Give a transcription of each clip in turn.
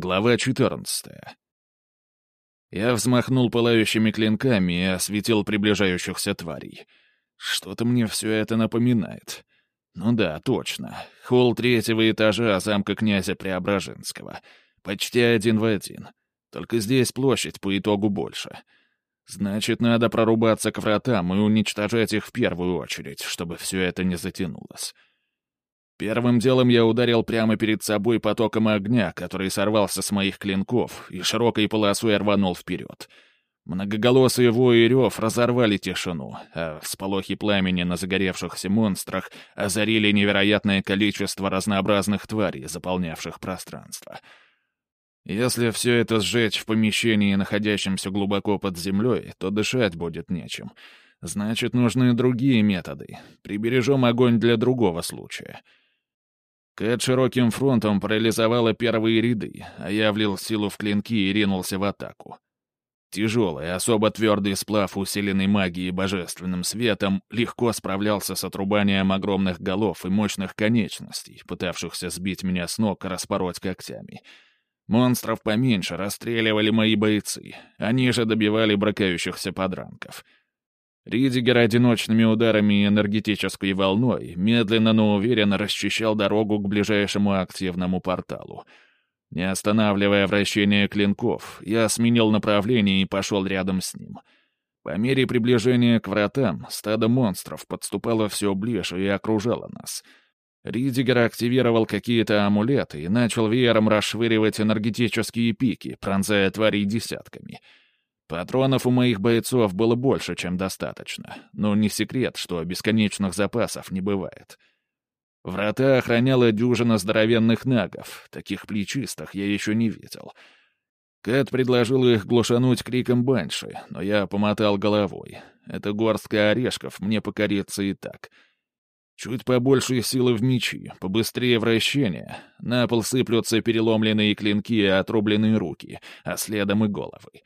Глава 14. Я взмахнул пылающими клинками и осветил приближающихся тварей. Что-то мне все это напоминает. Ну да, точно. Холл третьего этажа замка князя Преображенского. Почти один в один. Только здесь площадь по итогу больше. Значит, надо прорубаться к вратам и уничтожать их в первую очередь, чтобы все это не затянулось. Первым делом я ударил прямо перед собой потоком огня, который сорвался с моих клинков и широкой полосой рванул вперед. Многоголосые вой и рев разорвали тишину, а всполохи пламени на загоревшихся монстрах озарили невероятное количество разнообразных тварей, заполнявших пространство. Если все это сжечь в помещении, находящемся глубоко под землей, то дышать будет нечем. Значит, нужны другие методы. Прибережем огонь для другого случая. Кэт широким фронтом парализовала первые ряды, а я влил силу в клинки и ринулся в атаку. Тяжелый, особо твердый сплав, усиленный магией и божественным светом, легко справлялся с отрубанием огромных голов и мощных конечностей, пытавшихся сбить меня с ног и распороть когтями. Монстров поменьше расстреливали мои бойцы, они же добивали бракающихся подранков — Ридигер одиночными ударами и энергетической волной медленно, но уверенно расчищал дорогу к ближайшему активному порталу. Не останавливая вращение клинков, я сменил направление и пошел рядом с ним. По мере приближения к вратам стадо монстров подступало все ближе и окружало нас. Ридигер активировал какие-то амулеты и начал веером расшвыривать энергетические пики, пронзая тварей десятками — Патронов у моих бойцов было больше, чем достаточно, но не секрет, что бесконечных запасов не бывает. Врата охраняла дюжина здоровенных нагов, таких плечистых я еще не видел. Кэт предложил их глушануть криком банши, но я помотал головой. Эта горстка орешков мне покорится и так. Чуть побольше силы в мечи, побыстрее вращения. На пол сыплются переломленные клинки и отрубленные руки, а следом и головы.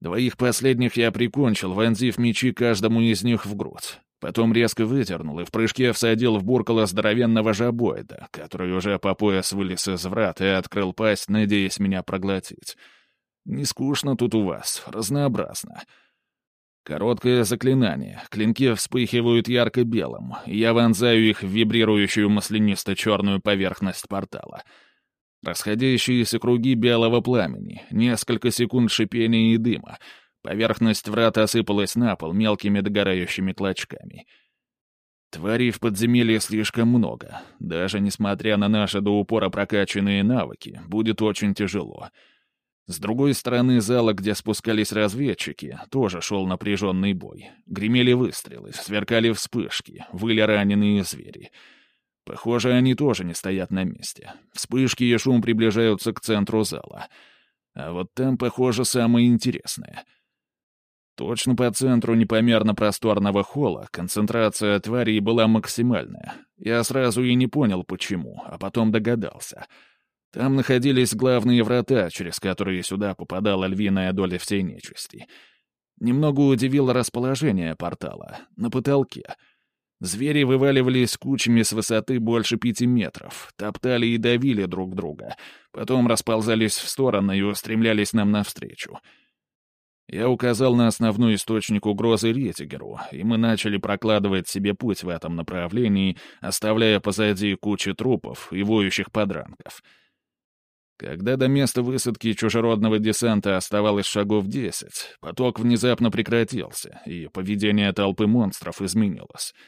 Двоих последних я прикончил, вонзив мечи каждому из них в грудь. Потом резко выдернул и в прыжке всадил в буркало здоровенного жабоида, который уже по пояс вылез из врат и открыл пасть, надеясь меня проглотить. Не скучно тут у вас, разнообразно. Короткое заклинание. Клинки вспыхивают ярко-белым. Я вонзаю их в вибрирующую маслянисто-черную поверхность портала — Расходящиеся круги белого пламени, несколько секунд шипения и дыма. Поверхность врата осыпалась на пол мелкими догорающими клочками. Тварей в подземелье слишком много. Даже несмотря на наши до упора прокачанные навыки, будет очень тяжело. С другой стороны зала, где спускались разведчики, тоже шел напряженный бой. Гремели выстрелы, сверкали вспышки, выли раненые звери — Похоже, они тоже не стоят на месте. Вспышки и шум приближаются к центру зала. А вот там, похоже, самое интересное. Точно по центру непомерно просторного холла концентрация тварей была максимальная. Я сразу и не понял, почему, а потом догадался. Там находились главные врата, через которые сюда попадала львиная доля всей нечисти. Немного удивило расположение портала. На потолке — Звери вываливались кучами с высоты больше пяти метров, топтали и давили друг друга, потом расползались в стороны и устремлялись нам навстречу. Я указал на основной источник угрозы Ретигеру, и мы начали прокладывать себе путь в этом направлении, оставляя позади кучи трупов и воющих подранков. Когда до места высадки чужеродного десанта оставалось шагов десять, поток внезапно прекратился, и поведение толпы монстров изменилось —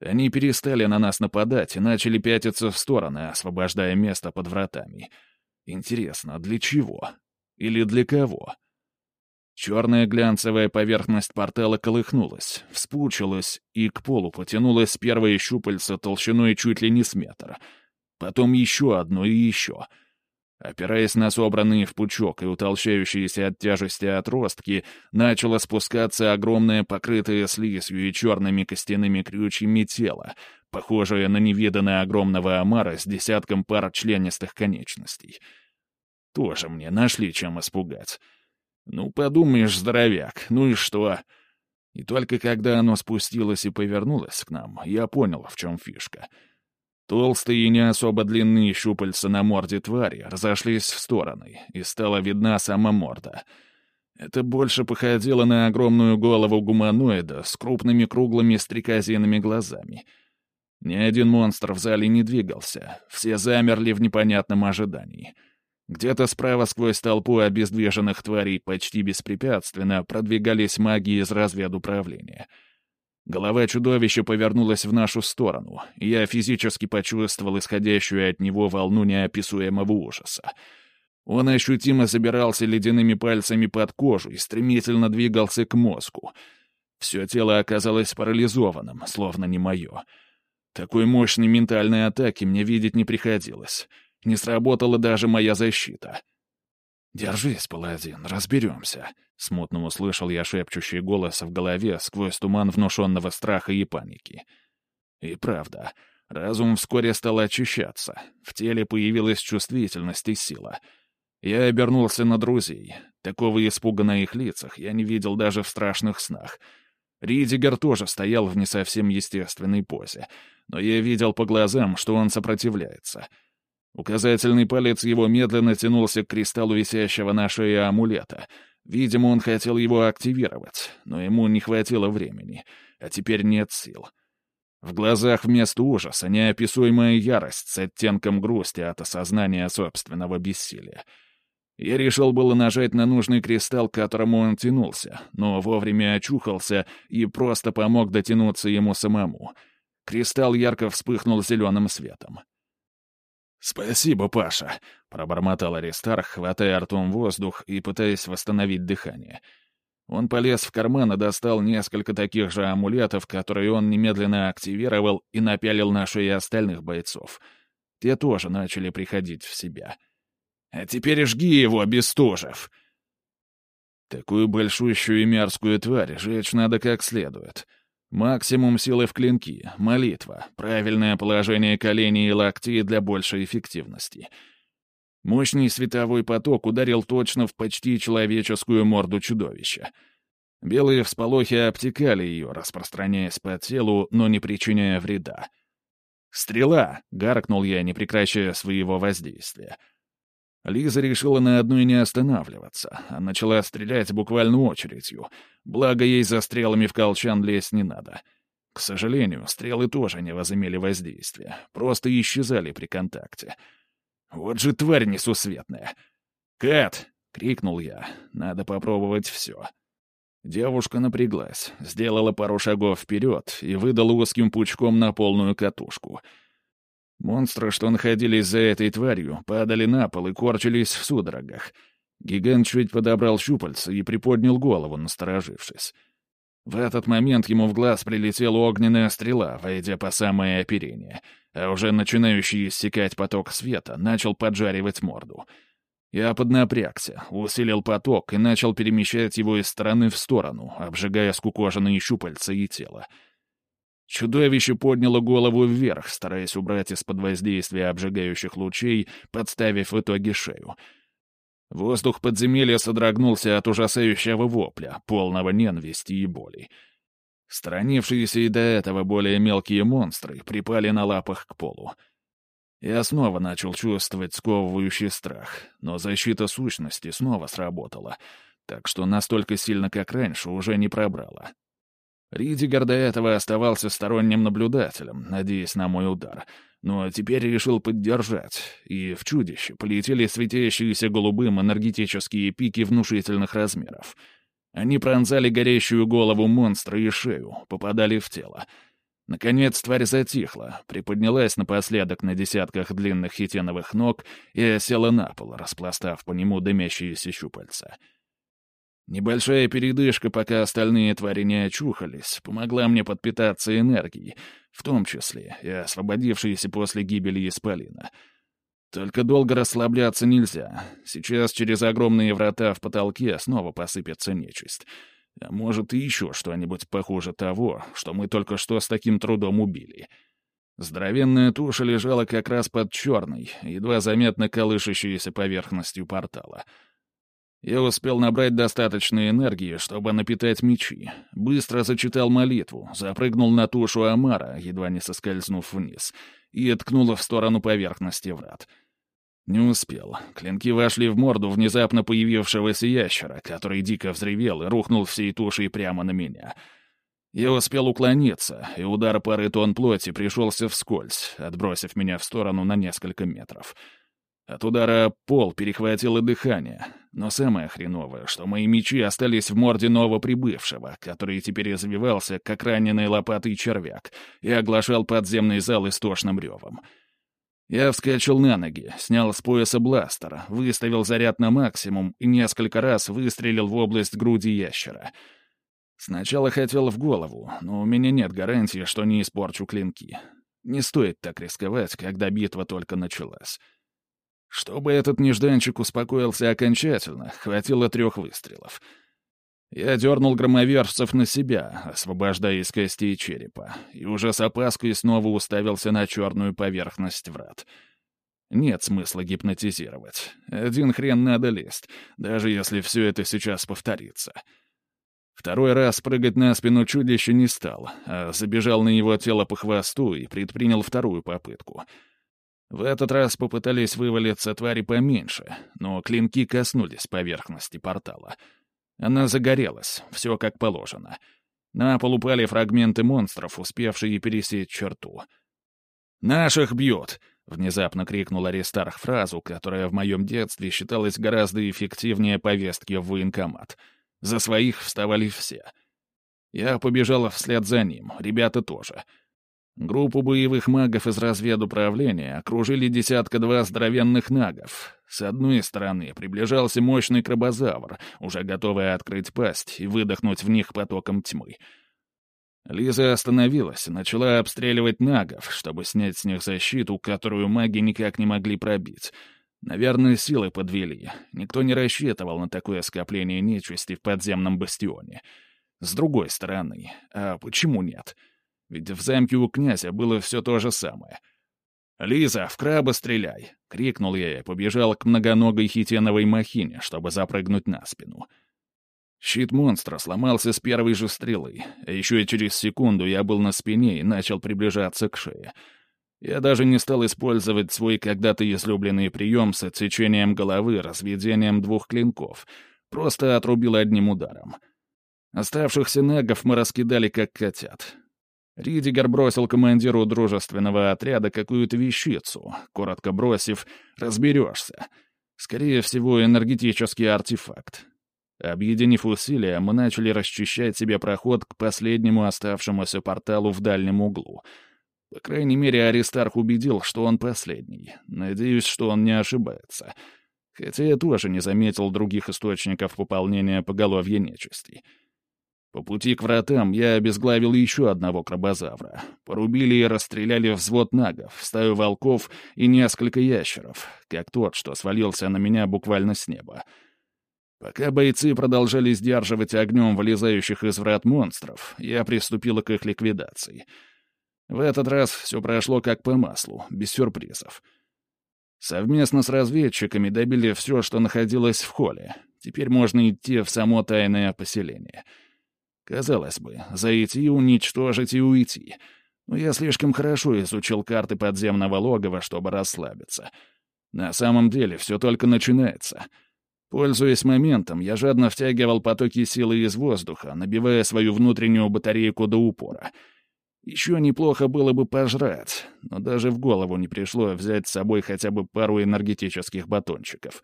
они перестали на нас нападать и начали пятиться в стороны, освобождая место под вратами. Интересно, для чего? Или для кого? Черная глянцевая поверхность портала колыхнулась, вспучилась и к полу потянулась первое щупальце толщиной чуть ли не с метра. Потом еще одно и еще — Опираясь на собранные в пучок и утолщающиеся от тяжести отростки, начало спускаться огромное покрытое слизью и черными костяными крючьями тело, похожее на невиданное огромного омара с десятком пар членистых конечностей. Тоже мне нашли чем испугать. Ну, подумаешь, здоровяк, ну и что? И только когда оно спустилось и повернулось к нам, я понял, в чем фишка — Толстые и не особо длинные щупальца на морде твари разошлись в стороны, и стала видна сама морда. Это больше походило на огромную голову гуманоида с крупными круглыми стрекозиными глазами. Ни один монстр в зале не двигался, все замерли в непонятном ожидании. Где-то справа сквозь толпу обездвиженных тварей почти беспрепятственно продвигались маги из разведуправления — Голова чудовища повернулась в нашу сторону, я физически почувствовал исходящую от него волну неописуемого ужаса. Он ощутимо забирался ледяными пальцами под кожу и стремительно двигался к мозгу. Все тело оказалось парализованным, словно не мое. Такой мощной ментальной атаки мне видеть не приходилось. Не сработала даже моя защита. «Держись, паладин, разберемся», Смутно услышал я шепчущий голос в голове сквозь туман внушенного страха и паники. И правда, разум вскоре стал очищаться, в теле появилась чувствительность и сила. Я обернулся на друзей. Такого испуга на их лицах я не видел даже в страшных снах. Ридигер тоже стоял в не совсем естественной позе, но я видел по глазам, что он сопротивляется. Указательный палец его медленно тянулся к кристаллу висящего на шее амулета — Видимо, он хотел его активировать, но ему не хватило времени, а теперь нет сил. В глазах вместо ужаса неописуемая ярость с оттенком грусти от осознания собственного бессилия. Я решил было нажать на нужный кристалл, к которому он тянулся, но вовремя очухался и просто помог дотянуться ему самому. Кристалл ярко вспыхнул зеленым светом. «Спасибо, Паша», — пробормотал Аристарх, хватая ртом воздух и пытаясь восстановить дыхание. Он полез в карман и достал несколько таких же амулетов, которые он немедленно активировал и напялил на шеи остальных бойцов. Те тоже начали приходить в себя. «А теперь жги его, Бестужев!» Такую большущую и мерзкую тварь жечь надо как следует. Максимум силы в клинки, молитва, правильное положение коленей и локтей для большей эффективности. Мощный световой поток ударил точно в почти человеческую морду чудовища. Белые всполохи обтекали ее, распространяясь по телу, но не причиняя вреда. «Стрела!» — гаркнул я, не прекращая своего воздействия — Лиза решила на одной не останавливаться, а начала стрелять буквально очередью. Благо, ей за стрелами в колчан лезть не надо. К сожалению, стрелы тоже не возымели воздействия, просто исчезали при контакте. Вот же тварь несусветная! «Кэт!» — крикнул я. «Надо попробовать все». Девушка напряглась, сделала пару шагов вперед и выдала узким пучком на полную катушку — Монстры, что находились за этой тварью, падали на пол и корчились в судорогах. Гигант чуть подобрал щупальца и приподнял голову, насторожившись. В этот момент ему в глаз прилетела огненная стрела, войдя по самое оперение, а уже начинающий иссякать поток света начал поджаривать морду. Я поднапрягся, усилил поток и начал перемещать его из стороны в сторону, обжигая скукоженные щупальца и тело. Чудовище подняло голову вверх, стараясь убрать из-под воздействия обжигающих лучей, подставив в итоге шею. Воздух подземелья содрогнулся от ужасающего вопля, полного ненависти и боли. Сторонившиеся и до этого более мелкие монстры припали на лапах к полу. Я снова начал чувствовать сковывающий страх, но защита сущности снова сработала, так что настолько сильно, как раньше, уже не пробрала. Ридигар до этого оставался сторонним наблюдателем, надеясь на мой удар, но теперь решил поддержать, и в чудище полетели светящиеся голубым энергетические пики внушительных размеров. Они пронзали горящую голову монстра и шею, попадали в тело. Наконец тварь затихла, приподнялась напоследок на десятках длинных хитиновых ног и осела на пол, распластав по нему дымящиеся щупальца — Небольшая передышка, пока остальные твари не очухались, помогла мне подпитаться энергией, в том числе и освободившейся после гибели Исполина. Только долго расслабляться нельзя. Сейчас через огромные врата в потолке снова посыпется нечисть. А может, и еще что-нибудь похуже того, что мы только что с таким трудом убили. Здоровенная туша лежала как раз под черной, едва заметно колышащейся поверхностью портала — Я успел набрать достаточно энергии, чтобы напитать мечи. Быстро зачитал молитву, запрыгнул на тушу Амара, едва не соскользнув вниз, и ткнул в сторону поверхности врат. Не успел. Клинки вошли в морду внезапно появившегося ящера, который дико взревел и рухнул всей тушей прямо на меня. Я успел уклониться, и удар пары тонн плоти пришелся вскользь, отбросив меня в сторону на несколько метров — от удара пол перехватило дыхание. Но самое хреновое, что мои мечи остались в морде новоприбывшего, который теперь извивался, как раненый лопатой червяк, и оглашал подземный зал истошным ревом. Я вскочил на ноги, снял с пояса бластер, выставил заряд на максимум и несколько раз выстрелил в область груди ящера. Сначала хотел в голову, но у меня нет гарантии, что не испорчу клинки. Не стоит так рисковать, когда битва только началась. Чтобы этот нежданчик успокоился окончательно, хватило трех выстрелов. Я дернул громовержцев на себя, освобождая из костей черепа, и уже с опаской снова уставился на черную поверхность врат. Нет смысла гипнотизировать. Один хрен надо лезть, даже если все это сейчас повторится. Второй раз прыгать на спину чудища не стал, а забежал на его тело по хвосту и предпринял вторую попытку — в этот раз попытались вывалиться твари поменьше, но клинки коснулись поверхности портала. Она загорелась, все как положено. На пол упали фрагменты монстров, успевшие пересечь черту. «Наших бьют!» — внезапно крикнул Аристарх фразу, которая в моем детстве считалась гораздо эффективнее повестки в военкомат. За своих вставали все. Я побежала вслед за ним, ребята тоже — Группу боевых магов из разведуправления окружили десятка-два здоровенных нагов. С одной стороны приближался мощный крабозавр, уже готовый открыть пасть и выдохнуть в них потоком тьмы. Лиза остановилась и начала обстреливать нагов, чтобы снять с них защиту, которую маги никак не могли пробить. Наверное, силы подвели. Никто не рассчитывал на такое скопление нечисти в подземном бастионе. С другой стороны, а почему нет? — ведь в замке у князя было все то же самое. «Лиза, в краба стреляй!» — крикнул я и побежал к многоногой хитеновой махине, чтобы запрыгнуть на спину. Щит монстра сломался с первой же стрелы, а еще и через секунду я был на спине и начал приближаться к шее. Я даже не стал использовать свой когда-то излюбленный прием с отсечением головы, разведением двух клинков. Просто отрубил одним ударом. Оставшихся нагов мы раскидали как котят. Ридигер бросил командиру дружественного отряда какую-то вещицу, коротко бросив «разберешься». Скорее всего, энергетический артефакт. Объединив усилия, мы начали расчищать себе проход к последнему оставшемуся порталу в дальнем углу. По крайней мере, Аристарх убедил, что он последний. Надеюсь, что он не ошибается. Хотя я тоже не заметил других источников пополнения поголовья нечисти. По пути к вратам я обезглавил еще одного крабозавра. Порубили и расстреляли взвод нагов, стаю волков и несколько ящеров, как тот, что свалился на меня буквально с неба. Пока бойцы продолжали сдерживать огнем вылезающих из врат монстров, я приступила к их ликвидации. В этот раз все прошло как по маслу, без сюрпризов. Совместно с разведчиками добили все, что находилось в холле. Теперь можно идти в само тайное поселение — Казалось бы, зайти, уничтожить и уйти. Но я слишком хорошо изучил карты подземного логова, чтобы расслабиться. На самом деле все только начинается. Пользуясь моментом, я жадно втягивал потоки силы из воздуха, набивая свою внутреннюю батарейку до упора. Еще неплохо было бы пожрать, но даже в голову не пришло взять с собой хотя бы пару энергетических батончиков.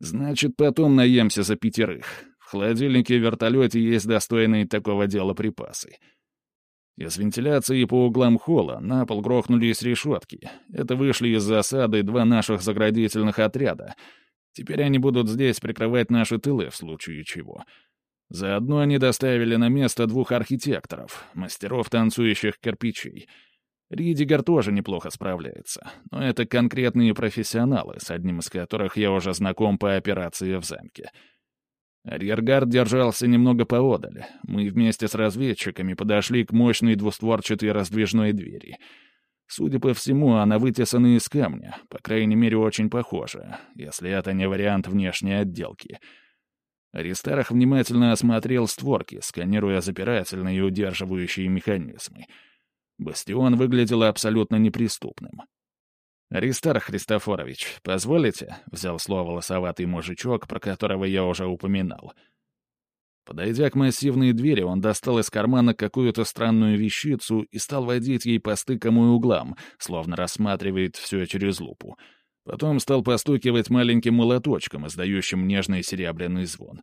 Значит, потом наемся за пятерых холодильнике в вертолете есть достойные такого дела припасы. Из вентиляции по углам холла на пол грохнулись решетки. Это вышли из засады два наших заградительных отряда. Теперь они будут здесь прикрывать наши тылы в случае чего. Заодно они доставили на место двух архитекторов, мастеров танцующих кирпичей. Ридигер тоже неплохо справляется, но это конкретные профессионалы, с одним из которых я уже знаком по операции в замке — Арьергард держался немного поодаль. Мы вместе с разведчиками подошли к мощной двустворчатой раздвижной двери. Судя по всему, она вытесана из камня, по крайней мере, очень похожа, если это не вариант внешней отделки. Аристарх внимательно осмотрел створки, сканируя запирательные и удерживающие механизмы. Бастион выглядел абсолютно неприступным. «Аристарх Христофорович, позволите?» — взял слово лосоватый мужичок, про которого я уже упоминал. Подойдя к массивной двери, он достал из кармана какую-то странную вещицу и стал водить ей по стыкам и углам, словно рассматривает все через лупу. Потом стал постукивать маленьким молоточком, издающим нежный серебряный звон.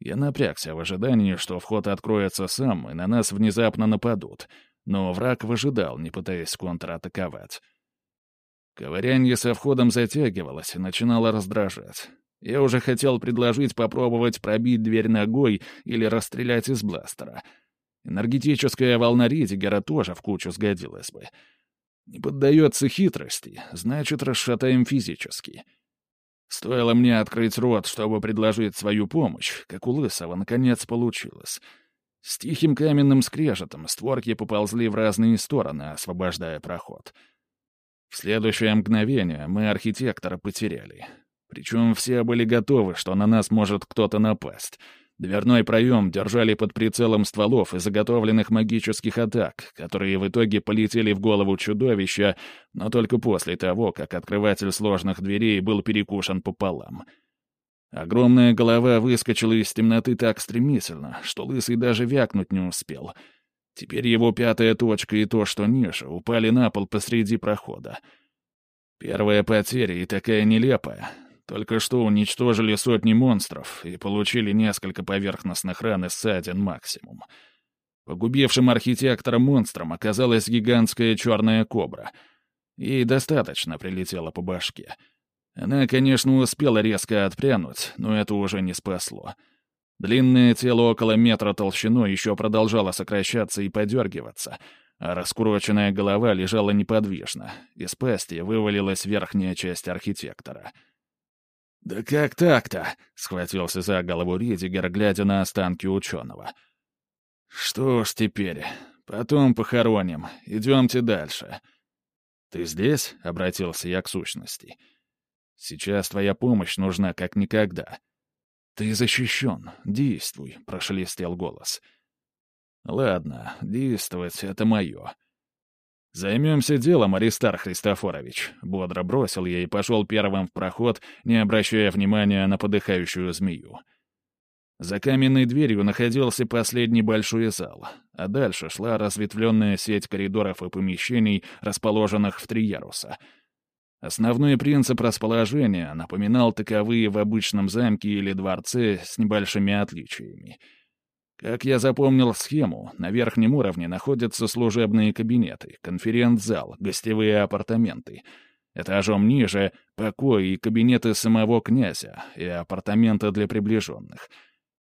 Я напрягся в ожидании, что вход откроется сам, и на нас внезапно нападут. Но враг выжидал, не пытаясь контратаковать. Ковырянье со входом затягивалось и начинало раздражать. Я уже хотел предложить попробовать пробить дверь ногой или расстрелять из бластера. Энергетическая волна Ридигера тоже в кучу сгодилась бы. Не поддается хитрости, значит, расшатаем физически. Стоило мне открыть рот, чтобы предложить свою помощь, как у Лысого наконец получилось. С тихим каменным скрежетом створки поползли в разные стороны, освобождая проход — в следующее мгновение мы архитектора потеряли. Причем все были готовы, что на нас может кто-то напасть. Дверной проем держали под прицелом стволов и заготовленных магических атак, которые в итоге полетели в голову чудовища, но только после того, как открыватель сложных дверей был перекушен пополам. Огромная голова выскочила из темноты так стремительно, что Лысый даже вякнуть не успел — Теперь его пятая точка и то, что ниже, упали на пол посреди прохода. Первая потеря и такая нелепая. Только что уничтожили сотни монстров и получили несколько поверхностных ран и ссадин максимум. Погубившим архитектора монстром оказалась гигантская черная кобра. Ей достаточно прилетело по башке. Она, конечно, успела резко отпрянуть, но это уже не спасло. Длинное тело около метра толщиной еще продолжало сокращаться и подергиваться, а раскуроченная голова лежала неподвижно. Из пасти вывалилась верхняя часть архитектора. «Да как так-то?» — схватился за голову Ридигер, глядя на останки ученого. «Что ж теперь? Потом похороним. Идемте дальше». «Ты здесь?» — обратился я к сущности. «Сейчас твоя помощь нужна как никогда». «Ты защищен. Действуй», — прошелестел голос. «Ладно, действовать — это мое». «Займемся делом, Аристар Христофорович», — бодро бросил я и пошел первым в проход, не обращая внимания на подыхающую змею. За каменной дверью находился последний большой зал, а дальше шла разветвленная сеть коридоров и помещений, расположенных в три яруса — Основной принцип расположения напоминал таковые в обычном замке или дворце с небольшими отличиями. Как я запомнил схему, на верхнем уровне находятся служебные кабинеты, конференц-зал, гостевые апартаменты. Этажом ниже — покои и кабинеты самого князя и апартаменты для приближенных.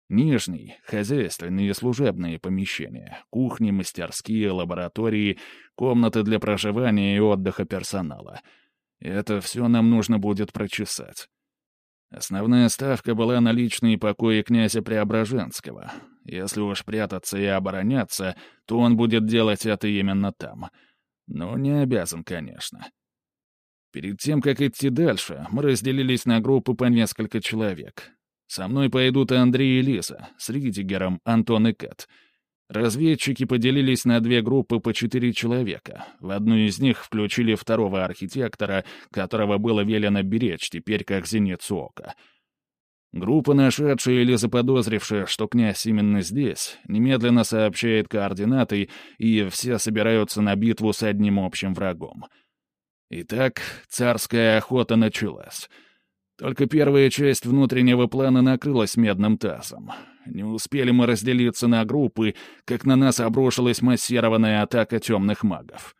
Нижний — хозяйственные и служебные помещения, кухни, мастерские, лаборатории, комнаты для проживания и отдыха персонала — это все нам нужно будет прочесать. Основная ставка была на личные покои князя Преображенского. Если уж прятаться и обороняться, то он будет делать это именно там. Но не обязан, конечно. Перед тем, как идти дальше, мы разделились на группы по несколько человек. Со мной пойдут Андрей и Лиза, с Ридигером Антон и Кэт — Разведчики поделились на две группы по четыре человека. В одну из них включили второго архитектора, которого было велено беречь теперь как зеницу ока. Группа, нашедшая или заподозрившая, что князь именно здесь, немедленно сообщает координаты, и все собираются на битву с одним общим врагом. Итак, царская охота началась — только первая часть внутреннего плана накрылась медным тазом. Не успели мы разделиться на группы, как на нас обрушилась массированная атака темных магов.